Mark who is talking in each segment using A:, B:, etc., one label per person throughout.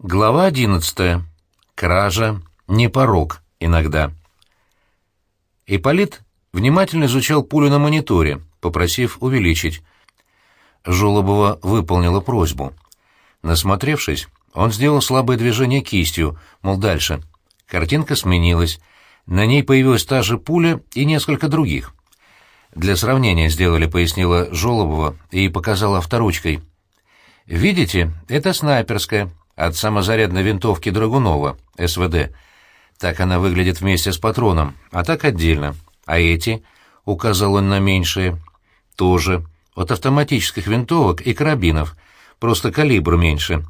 A: Глава одиннадцатая. Кража не порог иногда. Ипполит внимательно изучал пулю на мониторе, попросив увеличить. Жолобова выполнила просьбу. Насмотревшись, он сделал слабое движение кистью, мол, дальше. Картинка сменилась. На ней появилась та же пуля и несколько других. Для сравнения сделали, пояснила Жолобова и показала авторучкой. «Видите, это снайперская, от самозарядной винтовки Драгунова, СВД. Так она выглядит вместе с патроном, а так отдельно. А эти, — указал он на меньшие, — тоже от автоматических винтовок и карабинов, просто калибр меньше.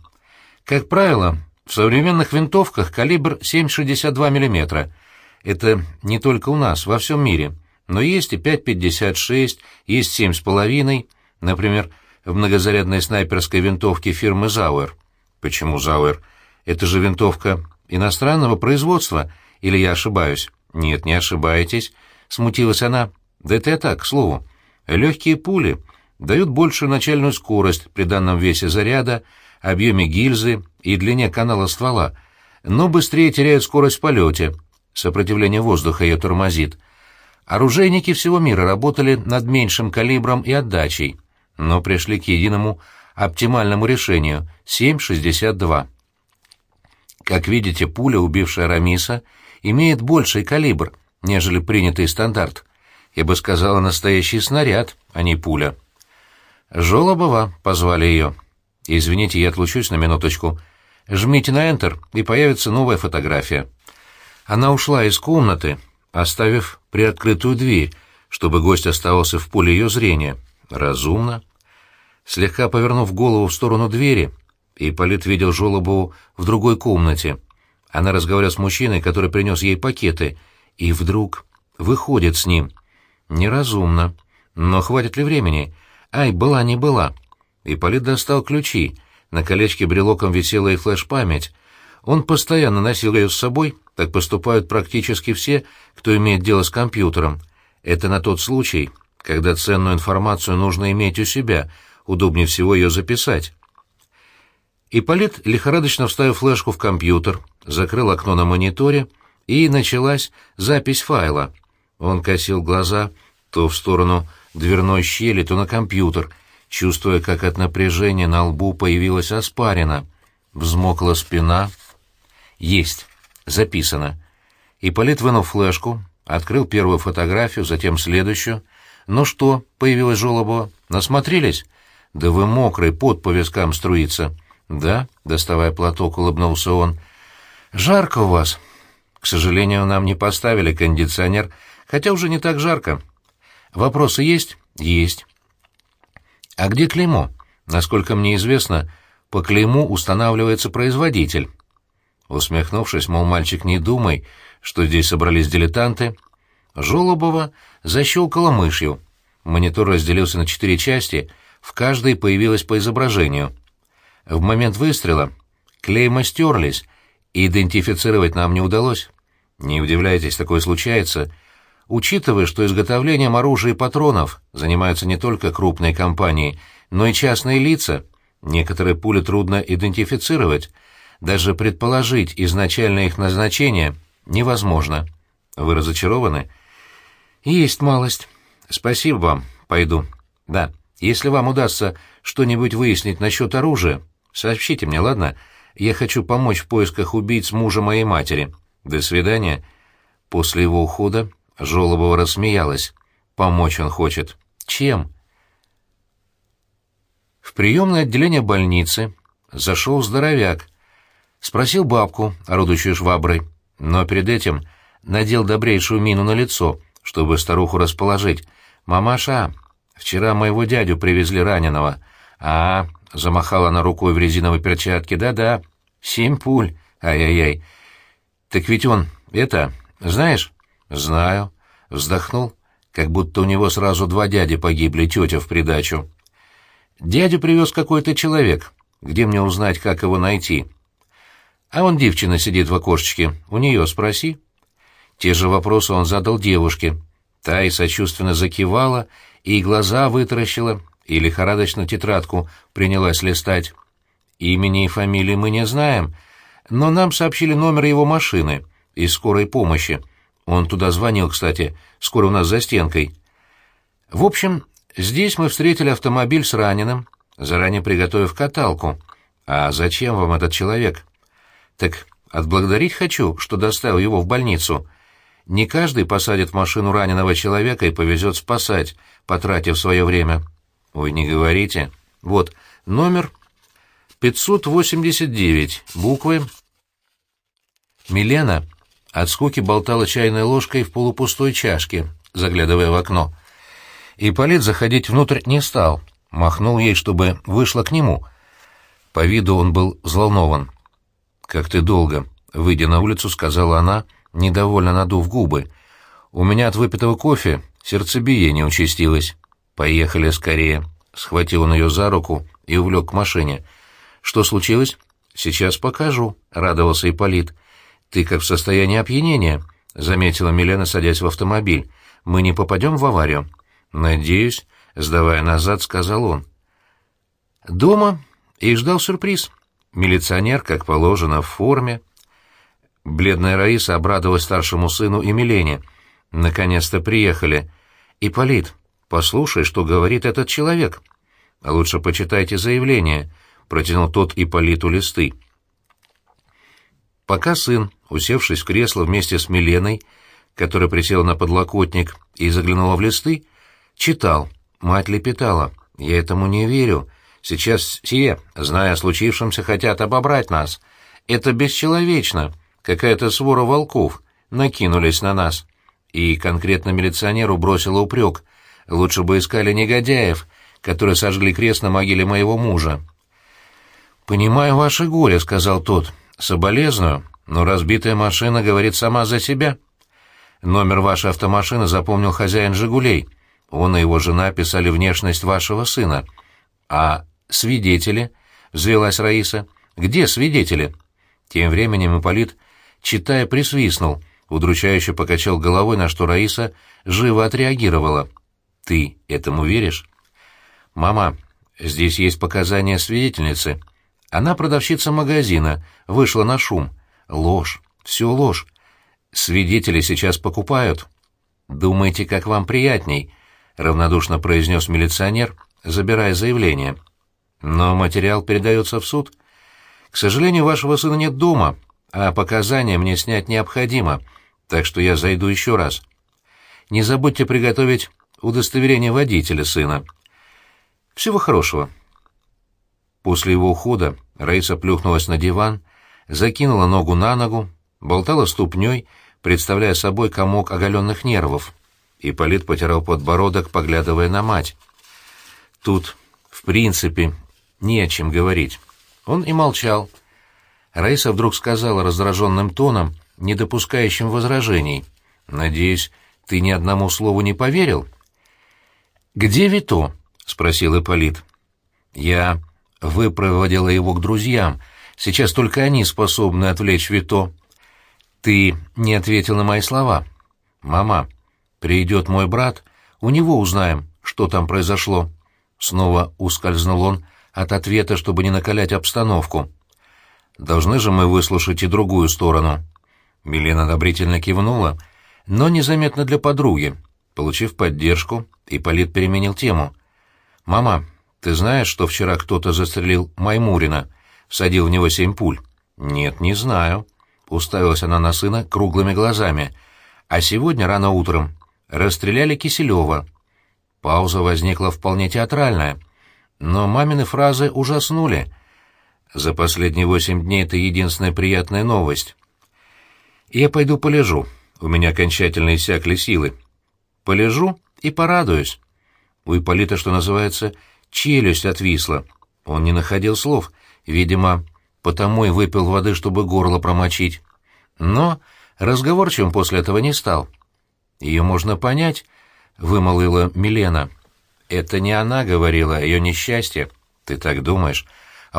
A: Как правило, в современных винтовках калибр 7,62 мм. Это не только у нас, во всем мире. Но есть и 5,56, есть 7,5, например, в многозарядной снайперской винтовке фирмы «Зауэр». Почему Зауэр? Это же винтовка иностранного производства, или я ошибаюсь? Нет, не ошибаетесь, смутилась она. Да это я так, к слову. Легкие пули дают большую начальную скорость при данном весе заряда, объеме гильзы и длине канала ствола, но быстрее теряют скорость в полете. Сопротивление воздуха ее тормозит. Оружейники всего мира работали над меньшим калибром и отдачей, но пришли к единому оптимальному решению — 7,62. Как видите, пуля, убившая Рамиса, имеет больший калибр, нежели принятый стандарт. Я бы сказала, настоящий снаряд, а не пуля. Жолобова позвали ее. Извините, я отлучусь на минуточку. Жмите на Enter, и появится новая фотография. Она ушла из комнаты, оставив приоткрытую дверь, чтобы гость оставался в поле ее зрения. Разумно. Слегка повернув голову в сторону двери, Ипполит видел Жолобову в другой комнате. Она разговаривала с мужчиной, который принес ей пакеты, и вдруг выходит с ним. Неразумно. Но хватит ли времени? Ай, была не была. Ипполит достал ключи. На колечке брелоком висела и флеш-память. Он постоянно носил ее с собой, так поступают практически все, кто имеет дело с компьютером. Это на тот случай, когда ценную информацию нужно иметь у себя — удобнее всего ее записать. Ипполит лихорадочно вставил флешку в компьютер, закрыл окно на мониторе, и началась запись файла. Он косил глаза то в сторону дверной щели, то на компьютер, чувствуя, как от напряжения на лбу появилась оспарина. Взмокла спина. Есть. Записано. Ипполит вынул флешку, открыл первую фотографию, затем следующую. «Ну что?» — появилась Жолобова. «Насмотрелись?» «Да вы мокрый, пот по вискам струится». «Да», — доставая платок, улыбнулся он. «Жарко у вас». «К сожалению, нам не поставили кондиционер, хотя уже не так жарко». «Вопросы есть?» «Есть». «А где клеймо?» «Насколько мне известно, по клейму устанавливается производитель». Усмехнувшись, мол, мальчик, не думай, что здесь собрались дилетанты, Жолобова защелкала мышью. Монитор разделился на четыре части — в каждой появилось по изображению. В момент выстрела клейма стерлись, и идентифицировать нам не удалось. Не удивляйтесь, такое случается, учитывая, что изготовлением оружия и патронов занимаются не только крупные компании, но и частные лица. Некоторые пули трудно идентифицировать, даже предположить изначально их назначение невозможно. Вы разочарованы? Есть малость. Спасибо вам. Пойду. Да. Если вам удастся что-нибудь выяснить насчет оружия, сообщите мне, ладно? Я хочу помочь в поисках убийц мужа моей матери. До свидания». После его ухода Жолобова рассмеялась. Помочь он хочет. Чем? В приемное отделение больницы зашел здоровяк. Спросил бабку, орудующую шваброй, но перед этим надел добрейшую мину на лицо, чтобы старуху расположить. «Мамаша, Вчера моего дядю привезли раненого. А, замахала она рукой в резиновой перчатке. Да-да, семь пуль. Ай-яй-яй. Так ведь он, это, знаешь? Знаю. Вздохнул, как будто у него сразу два дяди погибли, тетя в придачу. Дядю привез какой-то человек. Где мне узнать, как его найти? А он девчина сидит в окошечке. У нее спроси. Те же вопросы он задал девушке. Та и сочувственно закивала, и глаза вытаращила, и лихорадочно тетрадку принялась листать. Имени и фамилии мы не знаем, но нам сообщили номер его машины из скорой помощи. Он туда звонил, кстати, скоро у нас за стенкой. В общем, здесь мы встретили автомобиль с раненым, заранее приготовив каталку. А зачем вам этот человек? Так отблагодарить хочу, что доставил его в больницу. Не каждый посадит в машину раненого человека и повезет спасать, потратив свое время. Ой, не говорите. Вот, номер 589, буквы. Милена от скуки болтала чайной ложкой в полупустой чашке, заглядывая в окно. Ипполит заходить внутрь не стал, махнул ей, чтобы вышла к нему. По виду он был взволнован. «Как ты долго?» — выйдя на улицу, сказала она, недовольно надув губы. «У меня от выпитого кофе сердцебиение участилось. Поехали скорее». Схватил он ее за руку и увлек к машине. «Что случилось?» «Сейчас покажу», — радовался Ипполит. «Ты как в состоянии опьянения», — заметила Милена, садясь в автомобиль. «Мы не попадем в аварию?» «Надеюсь», — сдавая назад, сказал он. Дома и ждал сюрприз. Милиционер, как положено, в форме. Бледная Раиса обрадовалась старшему сыну и Милене. «Наконец-то приехали. Ипполит, послушай, что говорит этот человек. Лучше почитайте заявление», — протянул тот Ипполиту листы. Пока сын, усевшись в кресло вместе с Миленой, которая присела на подлокотник и заглянула в листы, читал. Мать лепетала. «Я этому не верю. Сейчас все, зная о случившемся, хотят обобрать нас. Это бесчеловечно. Какая-то свора волков накинулись на нас». И конкретно милиционеру бросила упрек. «Лучше бы искали негодяев, которые сожгли крест на могиле моего мужа». «Понимаю ваше горе», — сказал тот. «Соболезную, но разбитая машина говорит сама за себя». Номер вашей автомашины запомнил хозяин «Жигулей». Он и его жена писали внешность вашего сына. А свидетели? — взвелась Раиса. Где свидетели? Тем временем Ипполит, читая, присвистнул, удручающе покачал головой, на что Раиса живо отреагировала. «Ты этому веришь?» «Мама, здесь есть показания свидетельницы. Она продавщица магазина, вышла на шум. Ложь, все ложь. Свидетели сейчас покупают. Думаете, как вам приятней?» — равнодушно произнес милиционер, забирая заявление. «Но материал передается в суд. К сожалению, вашего сына нет дома, а показания мне снять необходимо, так что я зайду еще раз. Не забудьте приготовить удостоверение водителя сына. Всего хорошего». После его ухода Раиса плюхнулась на диван, закинула ногу на ногу, болтала ступней, представляя собой комок оголенных нервов. Ипполит потирал подбородок, поглядывая на мать. Тут, в принципе, не о чем говорить. Он и молчал. Раиса вдруг сказала раздраженным тоном, не допускающим возражений. «Надеюсь, ты ни одному слову не поверил?» «Где Вито?» — спросил Ипполит. «Я выпроводила его к друзьям. Сейчас только они способны отвлечь Вито». «Ты не ответил на мои слова». «Мама, Придет мой брат, у него узнаем, что там произошло. Снова ускользнул он от ответа, чтобы не накалять обстановку. Должны же мы выслушать и другую сторону. Милена одобрительно кивнула, но незаметно для подруги. Получив поддержку, Ипполит переменил тему. «Мама, ты знаешь, что вчера кто-то застрелил Маймурина, всадил в него семь пуль?» «Нет, не знаю», — уставилась она на сына круглыми глазами. «А сегодня рано утром расстреляли Киселева. Пауза возникла вполне театральная, но мамины фразы ужаснули. За последние восемь дней это единственная приятная новость. Я пойду полежу, у меня окончательно иссякли силы. Полежу и порадуюсь. У Ипполита, что называется, челюсть отвисла. Он не находил слов, видимо, потому и выпил воды, чтобы горло промочить. Но разговорчивым после этого не стал. Ее можно понять, — вымолвила Милена. Это не она говорила о ее несчастье. Ты так думаешь?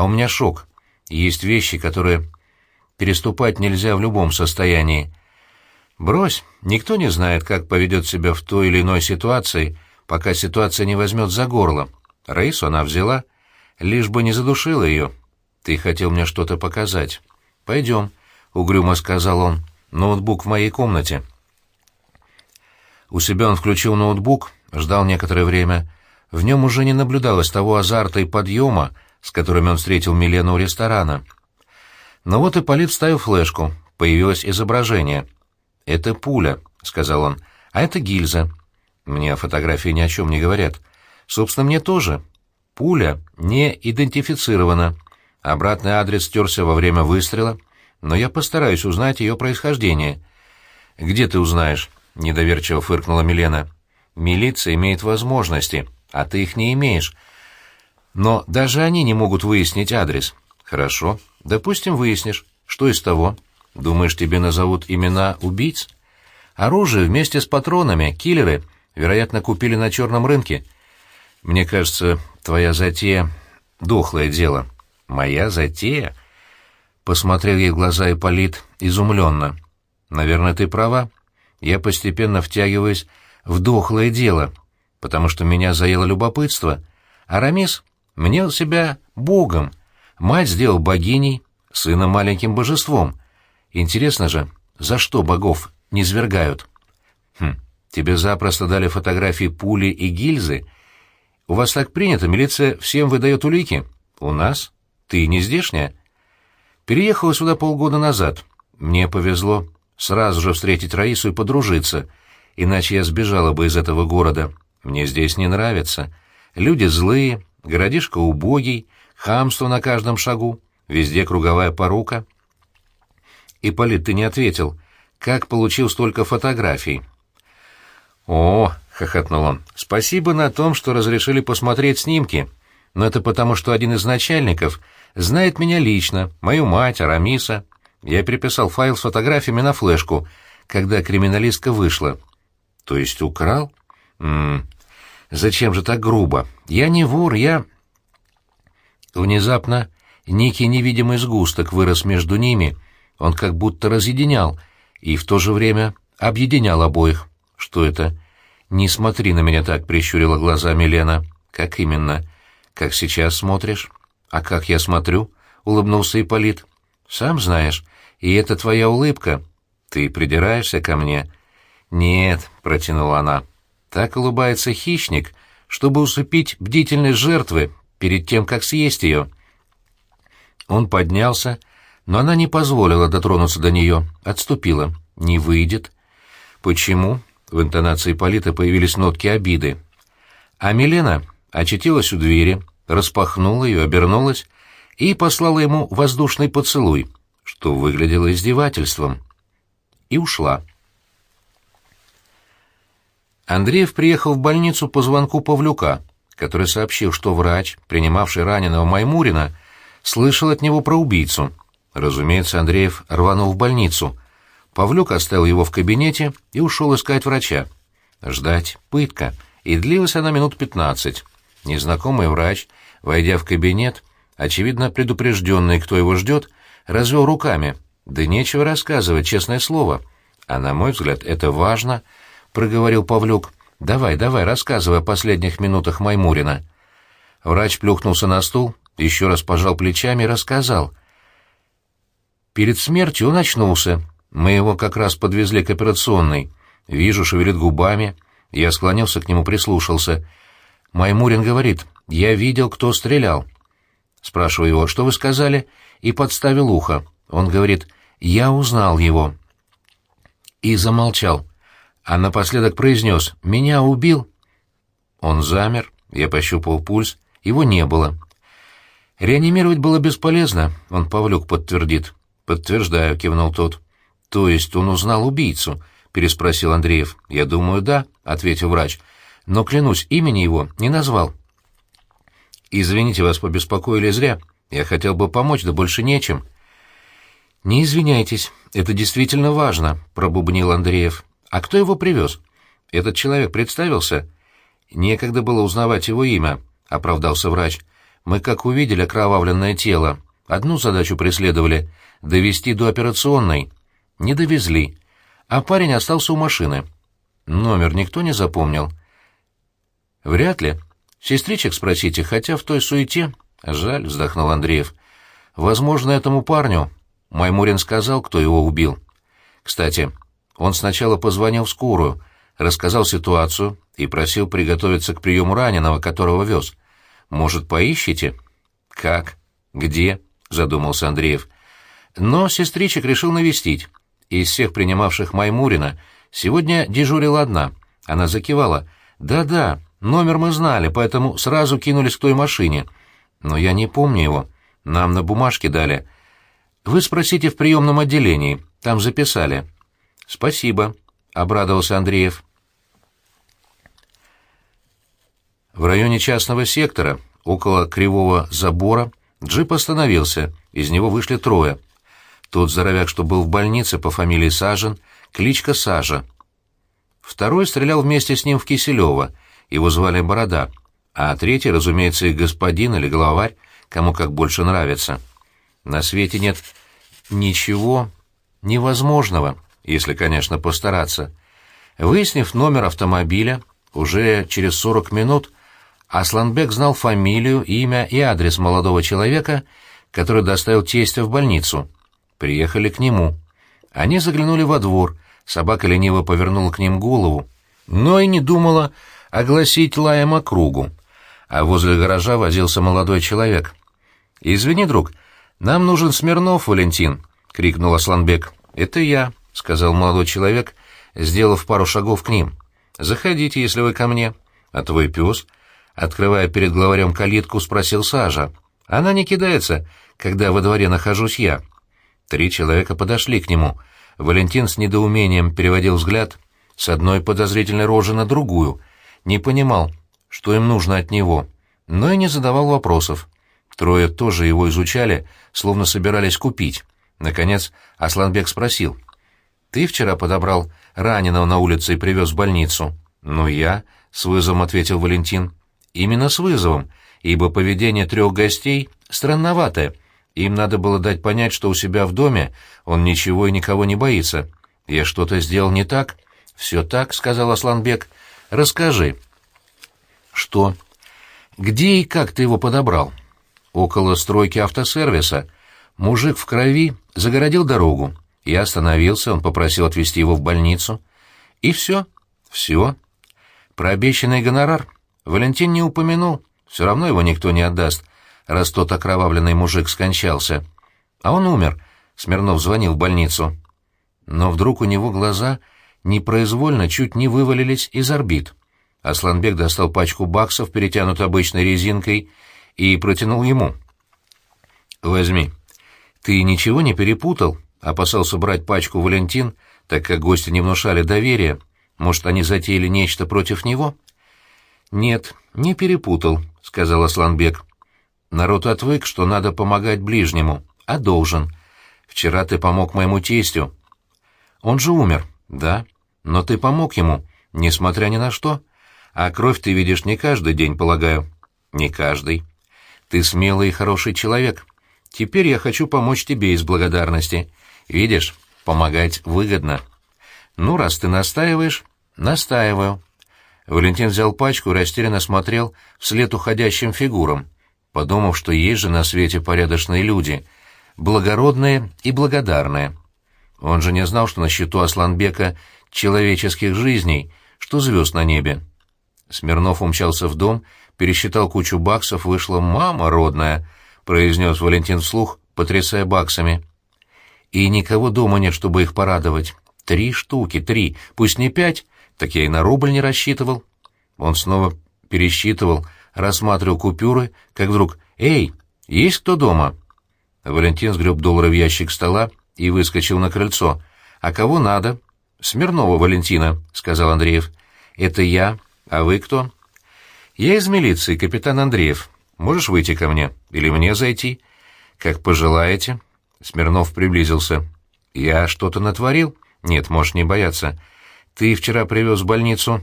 A: А у меня шок. Есть вещи, которые переступать нельзя в любом состоянии. Брось, никто не знает, как поведет себя в той или иной ситуации, пока ситуация не возьмет за горло. Раису она взяла, лишь бы не задушила ее. Ты хотел мне что-то показать. Пойдем, — угрюмо сказал он. Ноутбук в моей комнате. У себя он включил ноутбук, ждал некоторое время. В нем уже не наблюдалось того азарта и подъема, с которыми он встретил Милену у ресторана. Но вот и Полит вставил флешку. Появилось изображение. «Это пуля», — сказал он, — «а это гильза». Мне фотографии ни о чем не говорят. Собственно, мне тоже. Пуля не идентифицирована. Обратный адрес стерся во время выстрела, но я постараюсь узнать ее происхождение. «Где ты узнаешь?» — недоверчиво фыркнула Милена. «Милиция имеет возможности, а ты их не имеешь. Но даже они не могут выяснить адрес». «Хорошо. Допустим, выяснишь. Что из того? Думаешь, тебе назовут имена убийц?» «Оружие вместе с патронами, киллеры, вероятно, купили на черном рынке. Мне кажется, твоя затея — дохлое дело». «Моя затея?» Посмотрел ей в глаза Ипполит изумленно. «Наверное, ты права я постепенно втягиваюсь в дохлое дело, потому что меня заело любопытство. Арамис мнел себя богом, мать сделал богиней, сына маленьким божеством. Интересно же, за что богов не свергают? Хм, тебе запросто дали фотографии пули и гильзы. У вас так принято, милиция всем выдает улики. У нас? Ты не здешняя? Переехала сюда полгода назад. Мне повезло сразу же встретить Раису и подружиться, иначе я сбежала бы из этого города. Мне здесь не нравится. Люди злые, городишко убогий, хамство на каждом шагу, везде круговая порука. Ипполит, ты не ответил. Как получил столько фотографий? О, — хохотнул он, — спасибо на том, что разрешили посмотреть снимки. Но это потому, что один из начальников знает меня лично, мою мать, Арамиса. Я переписал файл с фотографиями на флешку, когда криминалистка вышла. То есть украл? М зачем же так грубо? Я не вор, я... Внезапно некий невидимый сгусток вырос между ними, он как будто разъединял и в то же время объединял обоих. Что это? Не смотри на меня так, прищурила глаза Милена. Как именно? Как сейчас смотришь? А как я смотрю? улыбнулся Ипполит. Сам знаешь, и это твоя улыбка. Ты придираешься ко мне?» «Нет», — протянула она. «Так улыбается хищник, чтобы усыпить бдительность жертвы перед тем, как съесть ее». Он поднялся, но она не позволила дотронуться до нее, отступила. «Не выйдет». «Почему?» — в интонации Полита появились нотки обиды. А Милена очутилась у двери, распахнула ее, обернулась и послала ему воздушный поцелуй — что выглядело издевательством, и ушла. Андреев приехал в больницу по звонку Павлюка, который сообщил, что врач, принимавший раненого Маймурина, слышал от него про убийцу. Разумеется, Андреев рванул в больницу. Павлюк оставил его в кабинете и ушел искать врача. Ждать пытка, и длилась она минут пятнадцать. Незнакомый врач, войдя в кабинет, очевидно предупрежденный, кто его ждет, развел руками. «Да нечего рассказывать, честное слово. А на мой взгляд, это важно», — проговорил Павлюк. «Давай, давай, рассказывай о последних минутах Маймурина». Врач плюхнулся на стул, еще раз пожал плечами и рассказал. Перед смертью он очнулся. Мы его как раз подвезли к операционной. Вижу, шевелит губами. Я склонился к нему, прислушался. Маймурин говорит, «Я видел, кто стрелял». Спрашиваю его, «Что вы сказали?» и подставил ухо. Он говорит «Я узнал его». И замолчал, а напоследок произнес «Меня убил». Он замер, я пощупал пульс, его не было. Реанимировать было бесполезно, он Павлюк подтвердит. «Подтверждаю», — кивнул тот. «То есть он узнал убийцу?» — переспросил Андреев. «Я думаю, да», — ответил врач. «Но, клянусь, имени его не назвал». «Извините, вас побеспокоили зря. Я хотел бы помочь, да больше нечем». «Не извиняйтесь, это действительно важно», — пробубнил Андреев. «А кто его привез?» «Этот человек представился?» «Некогда было узнавать его имя», — оправдался врач. «Мы как увидели окровавленное тело. Одну задачу преследовали — довести до операционной. Не довезли. А парень остался у машины. Номер никто не запомнил?» «Вряд ли. Сестричек спросите, хотя в той суете...» «Жаль», — вздохнул Андреев. Возможно, этому парню Маймурин сказал, кто его убил. Кстати, он сначала позвонил в скорую, рассказал ситуацию и просил приготовиться к приему раненого, которого вез. Может, поищите? Как? Где? Задумался Андреев. Но сестричек решил навестить. Из всех принимавших Маймурина сегодня дежурила одна. Она закивала. «Да-да, номер мы знали, поэтому сразу кинулись к той машине. Но я не помню его. Нам на бумажке дали. Вы спросите в приемном отделении. Там записали». «Спасибо», — обрадовался Андреев. В районе частного сектора, около кривого забора, джип остановился, из него вышли трое. Тот здоровяк, что был в больнице по фамилии Сажен, кличка Сажа. Второй стрелял вместе с ним в Киселева, его звали Борода, а третий, разумеется, и господин или главарь, кому как больше нравится. На свете нет ничего невозможного, если, конечно, постараться. Выяснив номер автомобиля, уже через сорок минут Асланбек знал фамилию, имя и адрес молодого человека, который доставил тестя в больницу. Приехали к нему. Они заглянули во двор, собака лениво повернула к ним голову, но и не думала огласить лаем округу. А возле гаража возился молодой человек. «Извини, друг, нам нужен Смирнов, Валентин», — крикнул Асланбек. «Это я», — сказал молодой человек, сделав пару шагов к ним. «Заходите, если вы ко мне. А твой пес?» Открывая перед главарем калитку, спросил Сажа. «Она не кидается, когда во дворе нахожусь я». Три человека подошли к нему. Валентин с недоумением переводил взгляд с одной подозрительной рожи на другую, не понимал, что им нужно от него, но и не задавал вопросов. Трое тоже его изучали, словно собирались купить. Наконец Асланбек спросил. «Ты вчера подобрал раненого на улице и привез в больницу?» «Ну, я», — с вызовом ответил Валентин. Именно с вызовом, ибо поведение трех гостей странноватое. Им надо было дать понять, что у себя в доме он ничего и никого не боится. Я что-то сделал не так? Все так, — сказал Асланбек. Расскажи. Что? Где и как ты его подобрал? Около стройки автосервиса. Мужик в крови загородил дорогу. Я остановился, он попросил отвезти его в больницу. И все. Все. Про обещанный гонорар Валентин не упомянул, все равно его никто не отдаст, раз тот окровавленный мужик скончался. А он умер, Смирнов звонил в больницу. Но вдруг у него глаза непроизвольно чуть не вывалились из орбит. Асланбек достал пачку баксов, перетянутую обычной резинкой, и протянул ему. «Возьми. Ты ничего не перепутал?» — опасался брать пачку Валентин, так как гости не внушали доверия. Может, они затеяли нечто против него? «Нет, не перепутал», — сказал Асланбек. «Народ отвык, что надо помогать ближнему, а должен. Вчера ты помог моему тестю. Он же умер, да, но ты помог ему, несмотря ни на что. А кровь ты видишь не каждый день, полагаю». «Не каждый. Ты смелый и хороший человек. Теперь я хочу помочь тебе из благодарности. Видишь, помогать выгодно». «Ну, раз ты настаиваешь, настаиваю». Валентин взял пачку и растерянно смотрел вслед уходящим фигурам, подумав, что есть же на свете порядочные люди, благородные и благодарные. Он же не знал, что на счету Асланбека человеческих жизней, что звезд на небе. Смирнов умчался в дом, пересчитал кучу баксов, вышла «мама родная», — произнес Валентин вслух, потрясая баксами. «И никого дома нет, чтобы их порадовать. Три штуки, три, пусть не пять, так я и на рубль не рассчитывал. Он снова пересчитывал, рассматривал купюры, как вдруг «Эй, есть кто дома?» Валентин сгреб доллары в ящик стола и выскочил на крыльцо. «А кого надо?» «Смирнова Валентина», — сказал Андреев. «Это я. А вы кто?» «Я из милиции, капитан Андреев. Можешь выйти ко мне? Или мне зайти?» «Как пожелаете». Смирнов приблизился. «Я что-то натворил?» «Нет, можешь не бояться. Ты вчера привез в больницу?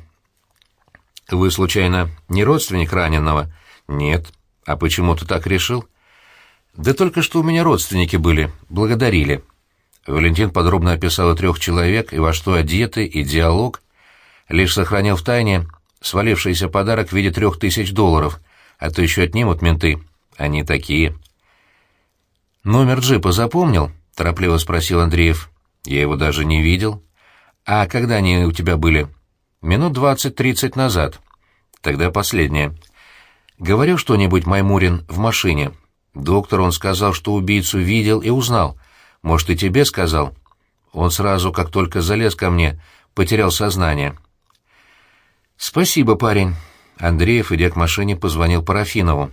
A: Вы, случайно, не родственник раненого? Нет. А почему ты так решил? Да только что у меня родственники были, благодарили. Валентин подробно описал трех человек, и во что одеты, и диалог. Лишь сохранил в тайне свалившийся подарок в виде трех тысяч долларов, а то еще отнимут менты. Они такие. «Номер джипа запомнил?» — торопливо спросил Андреев. «Я его даже не видел». «А когда они у тебя были?» «Минут двадцать-тридцать назад». «Тогда последнее». «Говорил что-нибудь Маймурин в машине?» «Доктор, он сказал, что убийцу видел и узнал. Может, и тебе сказал?» Он сразу, как только залез ко мне, потерял сознание. «Спасибо, парень». Андреев, идя к машине, позвонил Парафинову.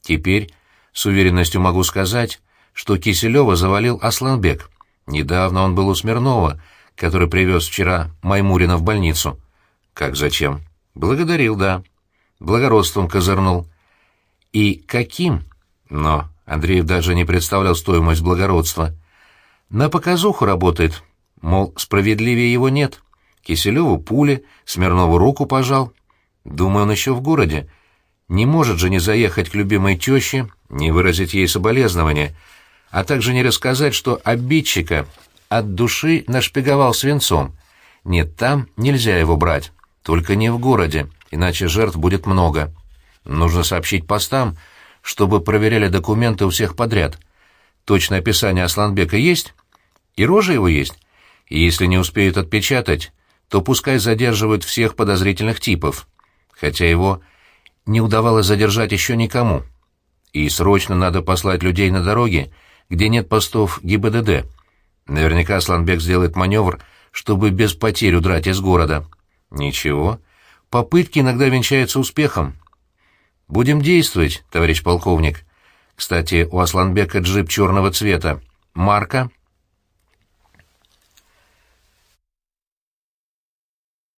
A: «Теперь с уверенностью могу сказать, что Киселева завалил Асланбек. Недавно он был у Смирнова, который привез вчера Маймурина в больницу. Как зачем? Благодарил, да. Благородством козырнул. И каким? Но Андреев даже не представлял стоимость благородства. На показуху работает. Мол, справедливее его нет. Киселеву пули, Смирнову руку пожал. Думаю, он еще в городе. Не может же не заехать к любимой теще, не выразить ей соболезнования, а также не рассказать, что обидчика от души нашпиговал свинцом. Нет, там нельзя его брать, только не в городе, иначе жертв будет много. Нужно сообщить постам, чтобы проверяли документы у всех подряд. Точное описание Асланбека есть? И рожа его есть? И если не успеют отпечатать, то пускай задерживают всех подозрительных типов, хотя его не удавалось задержать еще никому. И срочно надо послать людей на дороге, где нет постов ГИБДД. Наверняка Сланбек сделает маневр, чтобы без потерь удрать из города. Ничего. Попытки иногда венчаются успехом. Будем действовать, товарищ полковник. Кстати, у Асланбека джип черного цвета. Марка?